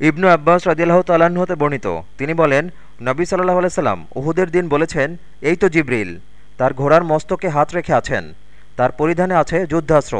ইবনু আব্বাস রদিল্লাহ তাল্লাহ্ন হতে বর্ণিত। তিনি বলেন, নবী সাল্লাহ আলাইসাল্লাম উহুদের দিন বলেছেন, এই তো জিব্রিল, তার ঘোড়ার মস্তকে হাত রেখে আছেন, তার পরিধানে আছে যুদ্ধাস্ত্র।